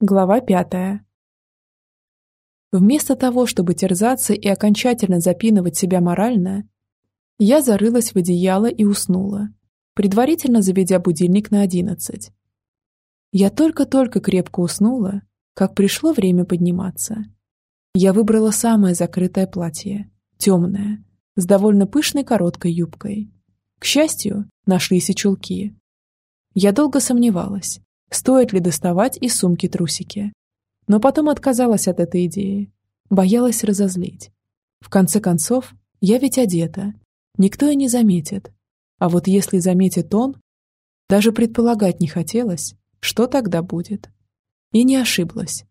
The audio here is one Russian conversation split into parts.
Глава пятая. Вместо того, чтобы терзаться и окончательно запинывать себя морально, я зарылась в одеяло и уснула, предварительно заведя будильник на одиннадцать. Я только-только крепко уснула, как пришло время подниматься. Я выбрала самое закрытое платье, темное, с довольно пышной короткой юбкой. К счастью, нашлись и чулки. Я долго сомневалась, стоит ли доставать из сумки трусики. Но потом отказалась от этой идеи. Боялась разозлить. В конце концов, я ведь одета. Никто и не заметит. А вот если заметит он, даже предполагать не хотелось, что тогда будет. И не ошиблась.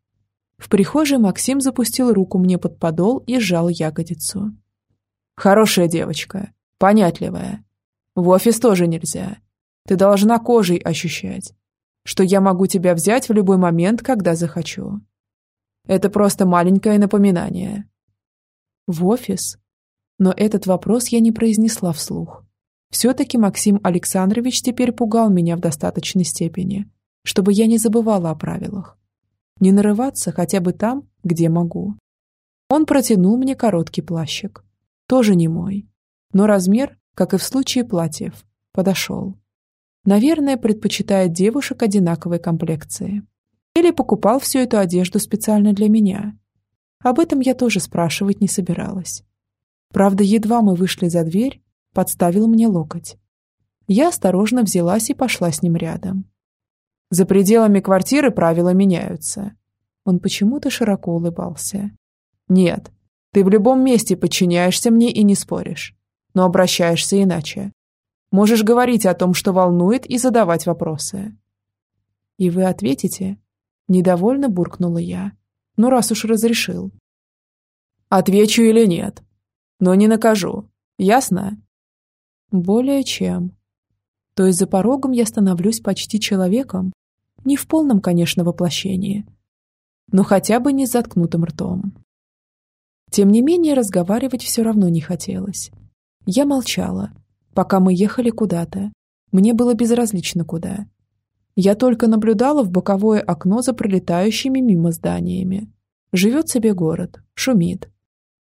В прихожей Максим запустил руку мне под подол и сжал ягодицу. «Хорошая девочка, понятливая. В офис тоже нельзя. Ты должна кожей ощущать, что я могу тебя взять в любой момент, когда захочу. Это просто маленькое напоминание. В офис? Но этот вопрос я не произнесла вслух. Все-таки Максим Александрович теперь пугал меня в достаточной степени, чтобы я не забывала о правилах. Не нарываться хотя бы там, где могу. Он протянул мне короткий плащик. Тоже не мой. Но размер, как и в случае платьев, подошел. Наверное, предпочитает девушек одинаковой комплекции. Или покупал всю эту одежду специально для меня. Об этом я тоже спрашивать не собиралась. Правда, едва мы вышли за дверь, подставил мне локоть. Я осторожно взялась и пошла с ним рядом. За пределами квартиры правила меняются. Он почему-то широко улыбался. Нет, ты в любом месте подчиняешься мне и не споришь, но обращаешься иначе. Можешь говорить о том, что волнует, и задавать вопросы. И вы ответите? Недовольно буркнула я. Ну, раз уж разрешил. Отвечу или нет. Но не накажу. Ясно? Более чем. То есть за порогом я становлюсь почти человеком? Не в полном, конечно, воплощении. Но хотя бы не с заткнутым ртом. Тем не менее, разговаривать все равно не хотелось. Я молчала, пока мы ехали куда-то. Мне было безразлично куда. Я только наблюдала в боковое окно за пролетающими мимо зданиями. Живет себе город, шумит.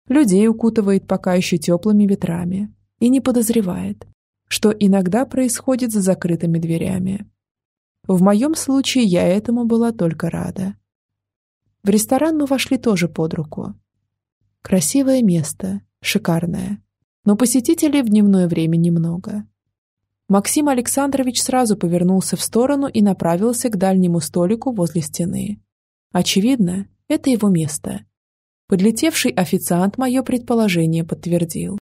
Людей укутывает пока еще теплыми ветрами. И не подозревает, что иногда происходит за закрытыми дверями. В моем случае я этому была только рада. В ресторан мы вошли тоже под руку. Красивое место, шикарное но посетителей в дневное время немного. Максим Александрович сразу повернулся в сторону и направился к дальнему столику возле стены. Очевидно, это его место. Подлетевший официант мое предположение подтвердил.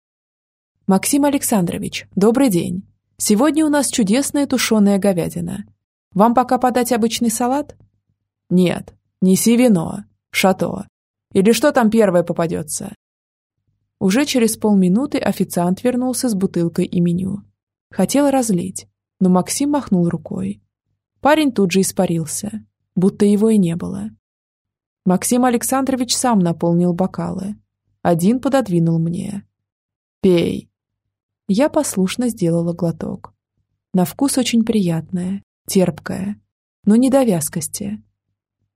«Максим Александрович, добрый день. Сегодня у нас чудесная тушеная говядина. Вам пока подать обычный салат?» «Нет, неси вино, шато. Или что там первое попадется?» Уже через полминуты официант вернулся с бутылкой и меню. Хотел разлить, но Максим махнул рукой. Парень тут же испарился, будто его и не было. Максим Александрович сам наполнил бокалы. Один пододвинул мне. «Пей». Я послушно сделала глоток. На вкус очень приятное, терпкое, но не до вязкости.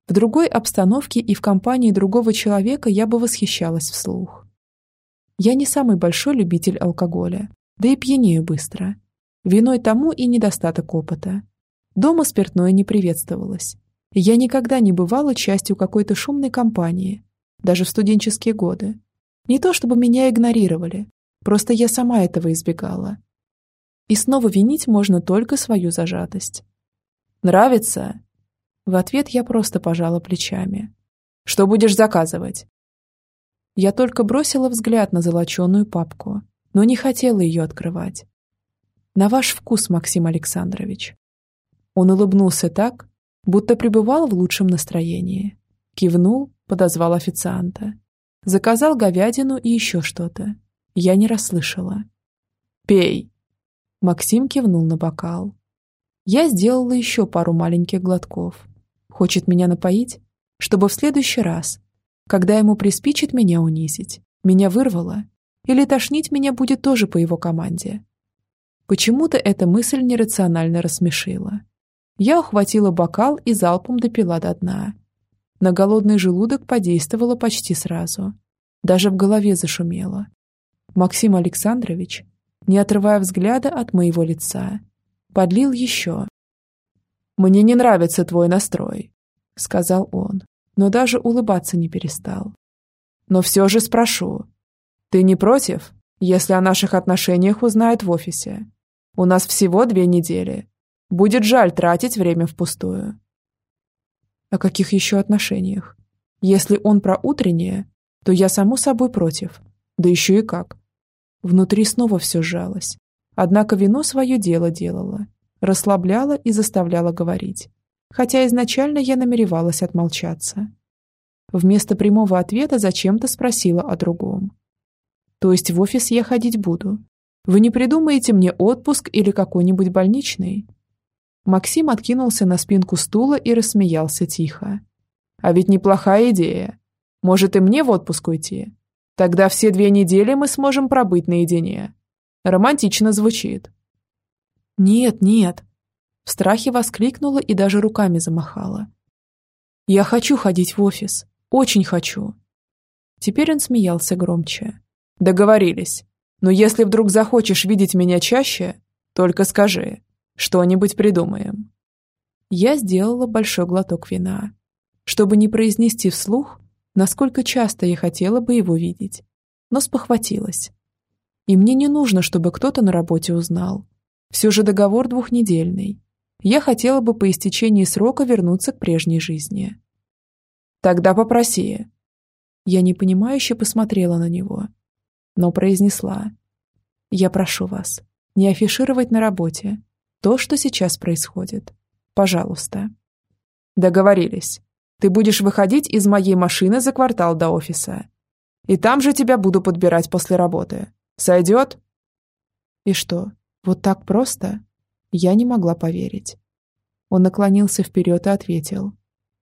В другой обстановке и в компании другого человека я бы восхищалась вслух. Я не самый большой любитель алкоголя, да и пьянею быстро. Виной тому и недостаток опыта. Дома спиртное не приветствовалось. Я никогда не бывала частью какой-то шумной компании, даже в студенческие годы. Не то чтобы меня игнорировали, просто я сама этого избегала. И снова винить можно только свою зажатость. «Нравится?» В ответ я просто пожала плечами. «Что будешь заказывать?» Я только бросила взгляд на золоченую папку, но не хотела ее открывать. «На ваш вкус, Максим Александрович». Он улыбнулся так, будто пребывал в лучшем настроении. Кивнул, подозвал официанта. Заказал говядину и еще что-то. Я не расслышала. «Пей!» Максим кивнул на бокал. Я сделала еще пару маленьких глотков. Хочет меня напоить? Чтобы в следующий раз когда ему приспичит меня унизить, меня вырвало, или тошнить меня будет тоже по его команде. Почему-то эта мысль нерационально рассмешила. Я ухватила бокал и залпом допила до дна. На голодный желудок подействовало почти сразу. Даже в голове зашумело. Максим Александрович, не отрывая взгляда от моего лица, подлил еще. «Мне не нравится твой настрой», — сказал он, но даже улыбаться не перестал. «Но все же спрошу. Ты не против, если о наших отношениях узнают в офисе? У нас всего две недели. Будет жаль тратить время впустую». О каких еще отношениях? Если он про утреннее, то я само собой против. Да еще и как. Внутри снова все сжалось. Однако вино свое дело делало. Расслабляло и заставляло говорить. Хотя изначально я намеревалась отмолчаться. Вместо прямого ответа зачем-то спросила о другом. То есть в офис я ходить буду? Вы не придумаете мне отпуск или какой-нибудь больничный? Максим откинулся на спинку стула и рассмеялся тихо. «А ведь неплохая идея. Может, и мне в отпуск уйти? Тогда все две недели мы сможем пробыть наедине. Романтично звучит». «Нет, нет!» В страхе воскликнула и даже руками замахала. «Я хочу ходить в офис. Очень хочу!» Теперь он смеялся громче. «Договорились. Но если вдруг захочешь видеть меня чаще, только скажи. Что-нибудь придумаем». Я сделала большой глоток вина, чтобы не произнести вслух, насколько часто я хотела бы его видеть, но спохватилась. И мне не нужно, чтобы кто-то на работе узнал. Все же договор двухнедельный. Я хотела бы по истечении срока вернуться к прежней жизни. «Тогда попроси». Я непонимающе посмотрела на него, но произнесла. «Я прошу вас, не афишировать на работе, то, что сейчас происходит. Пожалуйста. Договорились. Ты будешь выходить из моей машины за квартал до офиса. И там же тебя буду подбирать после работы. Сойдет? И что, вот так просто? Я не могла поверить. Он наклонился вперед и ответил.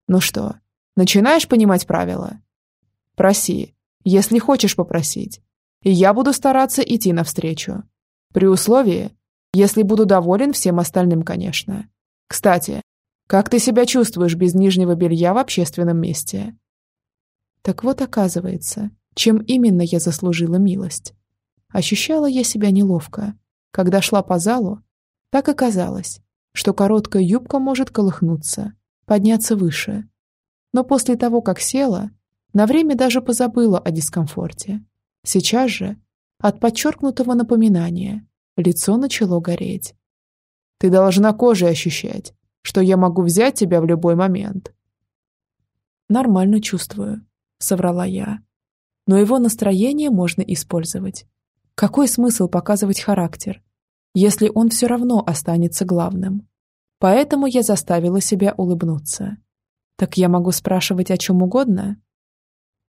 Ну что, начинаешь понимать правила? Проси, если хочешь попросить. И я буду стараться идти навстречу. При условии, если буду доволен всем остальным, конечно. Кстати, как ты себя чувствуешь без нижнего белья в общественном месте? Так вот, оказывается, чем именно я заслужила милость. Ощущала я себя неловко. Когда шла по залу, так оказалось, что короткая юбка может колыхнуться, подняться выше. Но после того, как села, на время даже позабыла о дискомфорте. Сейчас же, от подчеркнутого напоминания, Лицо начало гореть. «Ты должна кожей ощущать, что я могу взять тебя в любой момент». «Нормально чувствую», — соврала я. «Но его настроение можно использовать. Какой смысл показывать характер, если он все равно останется главным? Поэтому я заставила себя улыбнуться. Так я могу спрашивать о чем угодно?»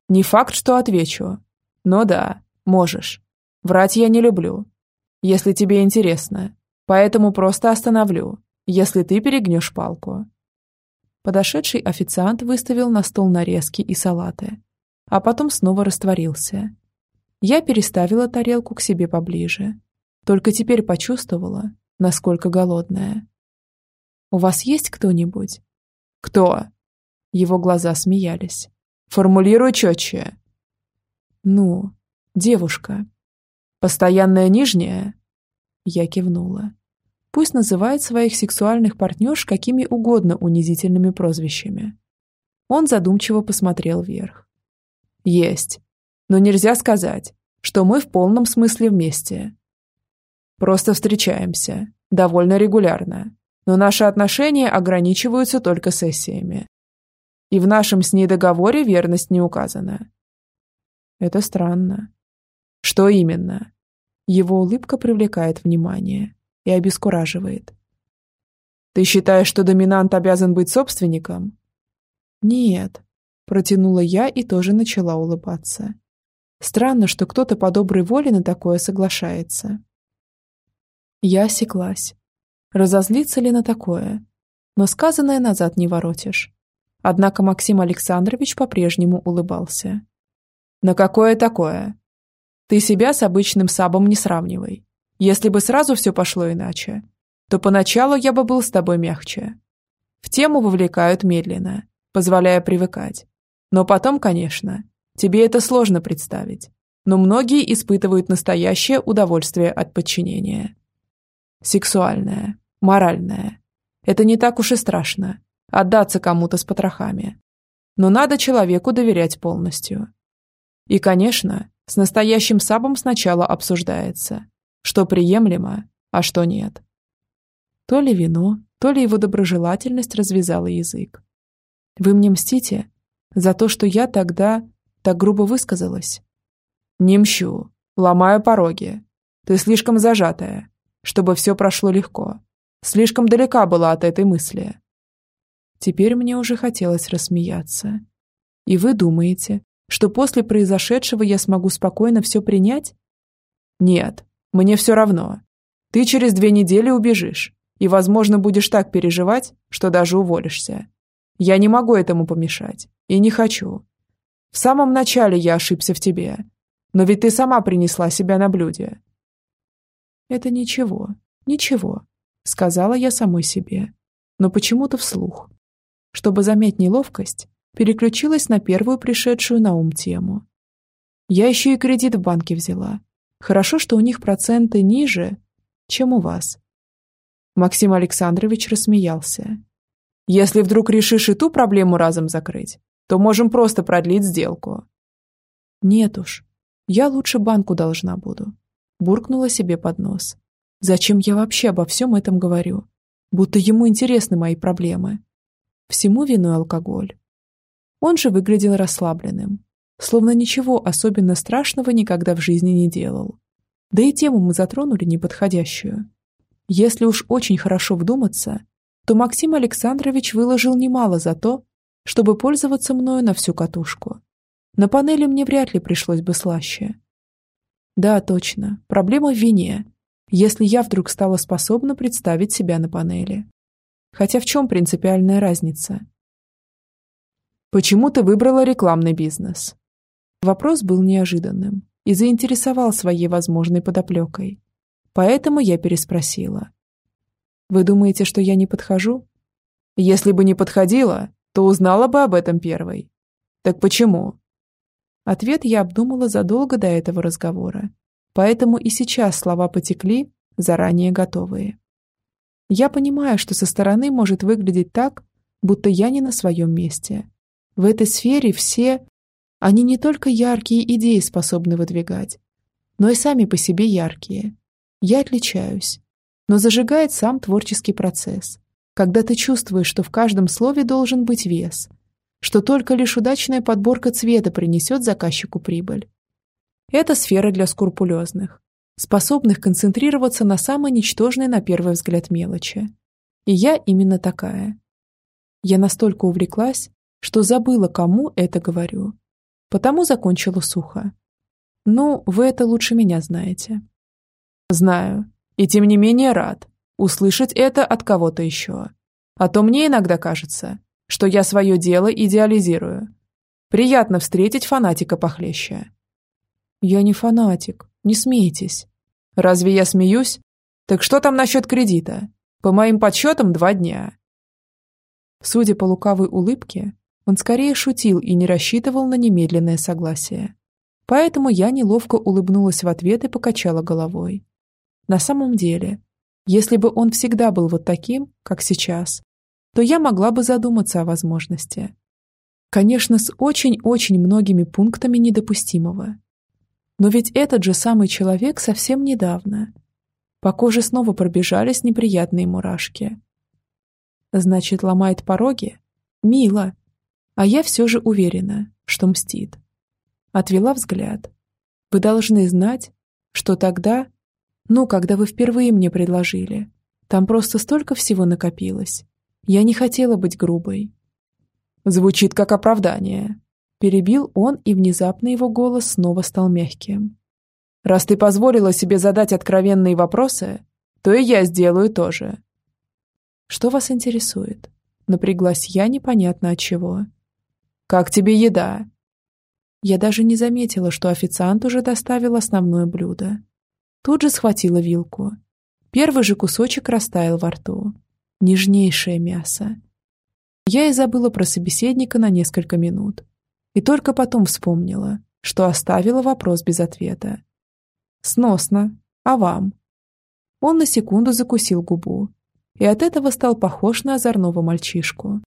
«Не факт, что отвечу. Но да, можешь. Врать я не люблю если тебе интересно. Поэтому просто остановлю, если ты перегнешь палку». Подошедший официант выставил на стол нарезки и салаты, а потом снова растворился. Я переставила тарелку к себе поближе. Только теперь почувствовала, насколько голодная. «У вас есть кто-нибудь?» «Кто?» Его глаза смеялись. «Формулируй четче». «Ну, девушка», «Постоянная нижняя?» Я кивнула. Пусть называет своих сексуальных партнерш какими угодно унизительными прозвищами. Он задумчиво посмотрел вверх. «Есть. Но нельзя сказать, что мы в полном смысле вместе. Просто встречаемся. Довольно регулярно. Но наши отношения ограничиваются только сессиями. И в нашем с ней договоре верность не указана. Это странно. Что именно? Его улыбка привлекает внимание и обескураживает. Ты считаешь, что доминант обязан быть собственником? Нет, протянула я и тоже начала улыбаться. Странно, что кто-то по доброй воле на такое соглашается. Я осеклась. Разозлиться ли на такое? Но сказанное назад не воротишь. Однако Максим Александрович по-прежнему улыбался. «На какое такое?» Ты себя с обычным сабом не сравнивай. Если бы сразу все пошло иначе, то поначалу я бы был с тобой мягче. В тему вовлекают медленно, позволяя привыкать. Но потом, конечно, тебе это сложно представить. Но многие испытывают настоящее удовольствие от подчинения. Сексуальное, моральное. Это не так уж и страшно. Отдаться кому-то с потрохами. Но надо человеку доверять полностью. И, конечно, с настоящим сабом сначала обсуждается, что приемлемо, а что нет. То ли вино, то ли его доброжелательность развязала язык. Вы мне мстите за то, что я тогда так грубо высказалась? Не мщу, ломаю пороги. Ты слишком зажатая, чтобы все прошло легко. Слишком далека была от этой мысли. Теперь мне уже хотелось рассмеяться. И вы думаете, что после произошедшего я смогу спокойно все принять? Нет, мне все равно. Ты через две недели убежишь, и, возможно, будешь так переживать, что даже уволишься. Я не могу этому помешать. И не хочу. В самом начале я ошибся в тебе. Но ведь ты сама принесла себя на блюде. Это ничего, ничего, сказала я самой себе. Но почему-то вслух. Чтобы заметить неловкость, переключилась на первую пришедшую на ум тему. Я еще и кредит в банке взяла. Хорошо, что у них проценты ниже, чем у вас. Максим Александрович рассмеялся. Если вдруг решишь и ту проблему разом закрыть, то можем просто продлить сделку. Нет уж, я лучше банку должна буду. Буркнула себе под нос. Зачем я вообще обо всем этом говорю? Будто ему интересны мои проблемы. Всему виной алкоголь. Он же выглядел расслабленным, словно ничего особенно страшного никогда в жизни не делал. Да и тему мы затронули неподходящую. Если уж очень хорошо вдуматься, то Максим Александрович выложил немало за то, чтобы пользоваться мною на всю катушку. На панели мне вряд ли пришлось бы слаще. Да, точно, проблема в вине, если я вдруг стала способна представить себя на панели. Хотя в чем принципиальная разница? Почему ты выбрала рекламный бизнес? Вопрос был неожиданным и заинтересовал своей возможной подоплекой. Поэтому я переспросила. Вы думаете, что я не подхожу? Если бы не подходила, то узнала бы об этом первой. Так почему? Ответ я обдумала задолго до этого разговора. Поэтому и сейчас слова потекли, заранее готовые. Я понимаю, что со стороны может выглядеть так, будто я не на своем месте. В этой сфере все... Они не только яркие идеи способны выдвигать, но и сами по себе яркие. Я отличаюсь но зажигает сам творческий процесс, когда ты чувствуешь, что в каждом слове должен быть вес, что только лишь удачная подборка цвета принесет заказчику прибыль. Это сфера для скрупулезных, способных концентрироваться на самой ничтожной на первый взгляд мелочи. И я именно такая. Я настолько увлеклась, что забыла, кому это говорю. Потому закончила сухо. Ну, вы это лучше меня знаете. Знаю, и тем не менее рад услышать это от кого-то еще. А то мне иногда кажется, что я свое дело идеализирую. Приятно встретить фанатика похлеще. Я не фанатик, не смейтесь. Разве я смеюсь? Так что там насчет кредита? По моим подсчетам, два дня. Судя по лукавой улыбке, он скорее шутил и не рассчитывал на немедленное согласие. Поэтому я неловко улыбнулась в ответ и покачала головой. На самом деле, если бы он всегда был вот таким, как сейчас, то я могла бы задуматься о возможности. Конечно, с очень-очень многими пунктами недопустимого. Но ведь этот же самый человек совсем недавно. По коже снова пробежались неприятные мурашки. Значит, ломает пороги? Мило. А я все же уверена, что мстит. Отвела взгляд. Вы должны знать, что тогда ну, когда вы впервые мне предложили. Там просто столько всего накопилось. Я не хотела быть грубой. Звучит как оправдание. Перебил он, и внезапно его голос снова стал мягким. Раз ты позволила себе задать откровенные вопросы, то и я сделаю тоже. Что вас интересует? Напряглась я непонятно от чего. Как тебе еда? Я даже не заметила, что официант уже доставил основное блюдо. Тут же схватила вилку. Первый же кусочек растаял во рту. Нежнейшее мясо. Я и забыла про собеседника на несколько минут. И только потом вспомнила, что оставила вопрос без ответа. «Сносно. А вам?» Он на секунду закусил губу и от этого стал похож на озорного мальчишку.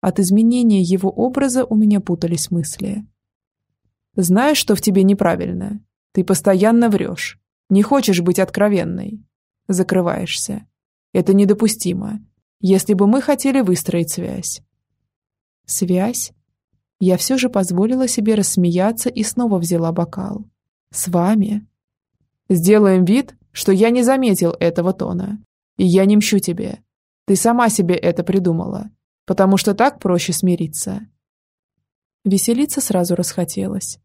От изменения его образа у меня путались мысли. «Знаешь, что в тебе неправильно? Ты постоянно врешь. Не хочешь быть откровенной. Закрываешься. Это недопустимо. Если бы мы хотели выстроить связь». «Связь?» Я все же позволила себе рассмеяться и снова взяла бокал. «С вами?» «Сделаем вид, что я не заметил этого тона. И я не мщу тебе. Ты сама себе это придумала. Потому что так проще смириться». Веселиться сразу расхотелось.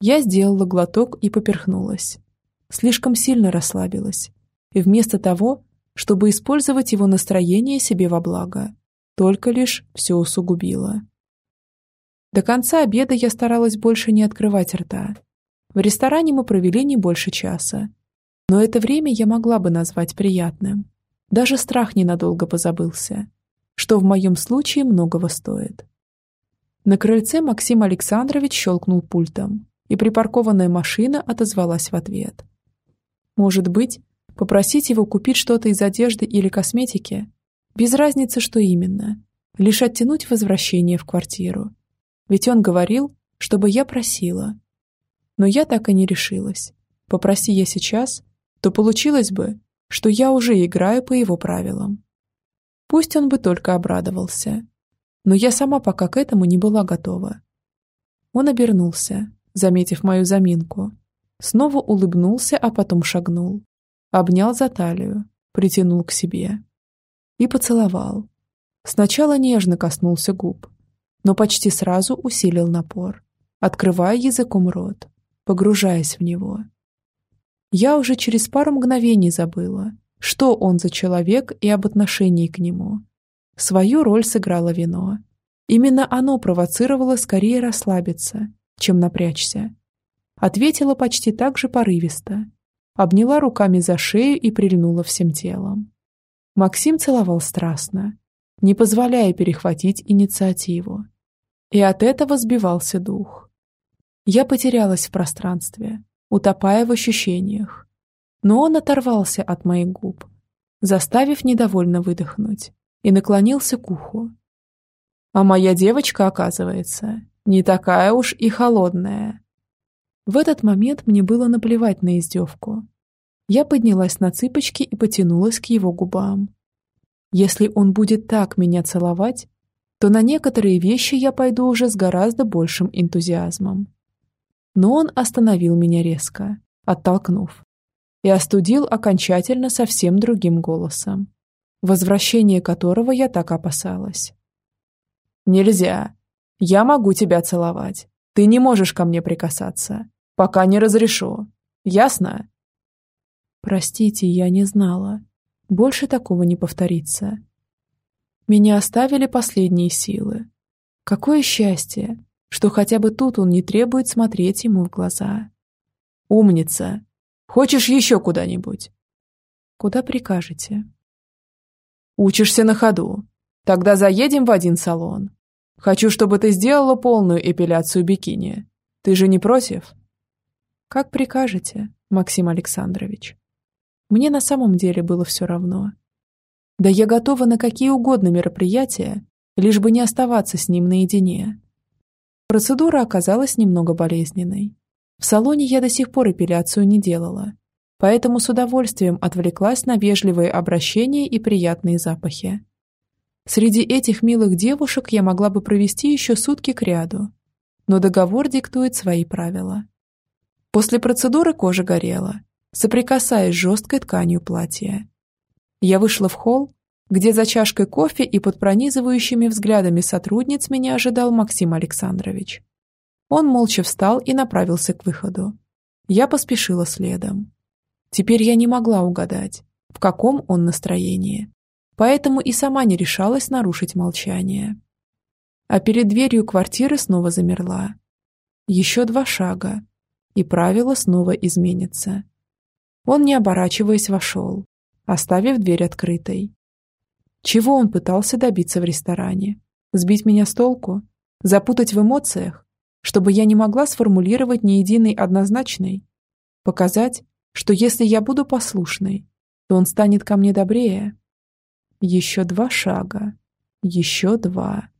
Я сделала глоток и поперхнулась. Слишком сильно расслабилась. И вместо того, чтобы использовать его настроение себе во благо, только лишь все усугубила. До конца обеда я старалась больше не открывать рта. В ресторане мы провели не больше часа. Но это время я могла бы назвать приятным. Даже страх ненадолго позабылся, что в моем случае многого стоит. На крыльце Максим Александрович щелкнул пультом, и припаркованная машина отозвалась в ответ. Может быть, попросить его купить что-то из одежды или косметики? Без разницы, что именно. Лишь оттянуть возвращение в квартиру ведь он говорил, чтобы я просила. Но я так и не решилась. Попроси я сейчас, то получилось бы, что я уже играю по его правилам. Пусть он бы только обрадовался. Но я сама пока к этому не была готова. Он обернулся, заметив мою заминку. Снова улыбнулся, а потом шагнул. Обнял за талию, притянул к себе. И поцеловал. Сначала нежно коснулся губ, но почти сразу усилил напор, открывая языком рот, погружаясь в него. Я уже через пару мгновений забыла, что он за человек и об отношении к нему. Свою роль сыграло вино. Именно оно провоцировало скорее расслабиться, чем напрячься. Ответила почти так же порывисто. Обняла руками за шею и прильнула всем телом. Максим целовал страстно, не позволяя перехватить инициативу. И от этого сбивался дух. Я потерялась в пространстве, утопая в ощущениях. Но он оторвался от моих губ, заставив недовольно выдохнуть, и наклонился к уху. А моя девочка, оказывается, не такая уж и холодная. В этот момент мне было наплевать на издевку. Я поднялась на цыпочки и потянулась к его губам. Если он будет так меня целовать, то на некоторые вещи я пойду уже с гораздо большим энтузиазмом. Но он остановил меня резко, оттолкнув, и остудил окончательно совсем другим голосом, возвращение которого я так опасалась. «Нельзя. Я могу тебя целовать. Ты не можешь ко мне прикасаться, пока не разрешу. Ясно?» «Простите, я не знала. Больше такого не повторится. Меня оставили последние силы. Какое счастье, что хотя бы тут он не требует смотреть ему в глаза. Умница. Хочешь еще куда-нибудь? Куда прикажете? Учишься на ходу. Тогда заедем в один салон. Хочу, чтобы ты сделала полную эпиляцию бикини. Ты же не против? Как прикажете, Максим Александрович. Мне на самом деле было все равно. Да я готова на какие угодно мероприятия, лишь бы не оставаться с ним наедине. Процедура оказалась немного болезненной. В салоне я до сих пор эпиляцию не делала, поэтому с удовольствием отвлеклась на вежливые обращения и приятные запахи. Среди этих милых девушек я могла бы провести еще сутки кряду, но договор диктует свои правила. После процедуры кожа горела, соприкасаясь с жесткой тканью платья. Я вышла в холл, где за чашкой кофе и под пронизывающими взглядами сотрудниц меня ожидал Максим Александрович. Он молча встал и направился к выходу. Я поспешила следом. Теперь я не могла угадать, в каком он настроении, поэтому и сама не решалась нарушить молчание. А перед дверью квартиры снова замерла. Еще два шага, и правило снова изменится. Он, не оборачиваясь, вошел, оставив дверь открытой. Чего он пытался добиться в ресторане? Сбить меня с толку? Запутать в эмоциях? Чтобы я не могла сформулировать ни единой однозначной? Показать, что если я буду послушной, то он станет ко мне добрее? Еще два шага. Еще два.